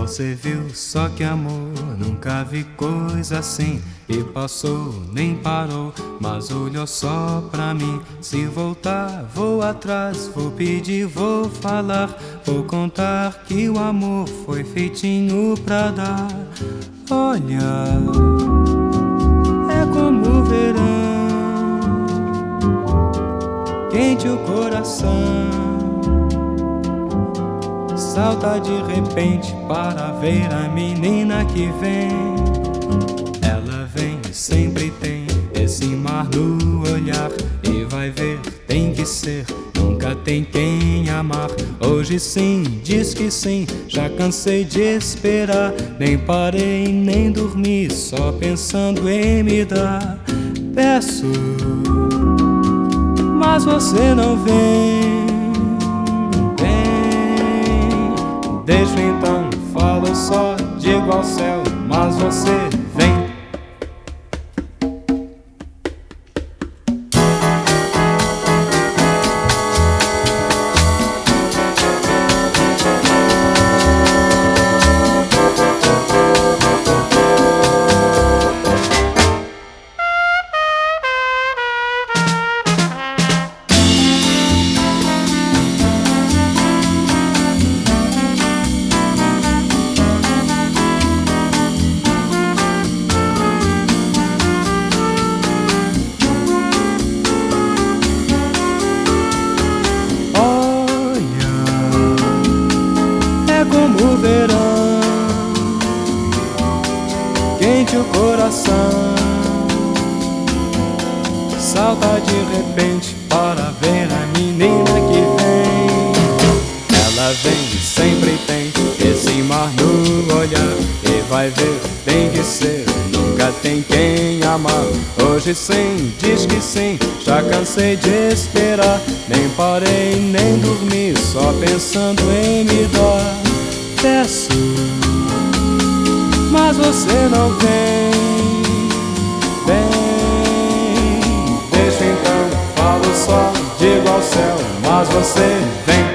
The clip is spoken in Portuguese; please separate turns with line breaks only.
Você viu só que amor, nunca vi coisa assim. E passou, nem parou, mas olhou só pra mim. Se voltar, vou atrás, vou pedir, vou falar. Vou contar que o amor foi feitinho pra dar. Olha, é como o verão, quente o coração salta de repente para ver a menina que vem. Ela vem, sempre tem esse mar no olhar. E vai ver, tem que ser, nunca tem quem amar. Hoje sim, diz que sim, já cansei de esperar. Nem parei, nem dormi, só pensando em me dar. Peço, mas você não vem. Só, digo ao céu, mas você como quente o coração, salta de repente para ver a menina que vem. Ela vem, sempre tem esse mar no olhar e vai ver, tem que ser. Nunca tem quem amar. Hoje sim, diz que sim. Já cansei de esperar. Nem parei, nem dormi. Só pensando em me dar peço, mas você não vem. Vem, deixa então, falo só, digo ao céu, mas você vem.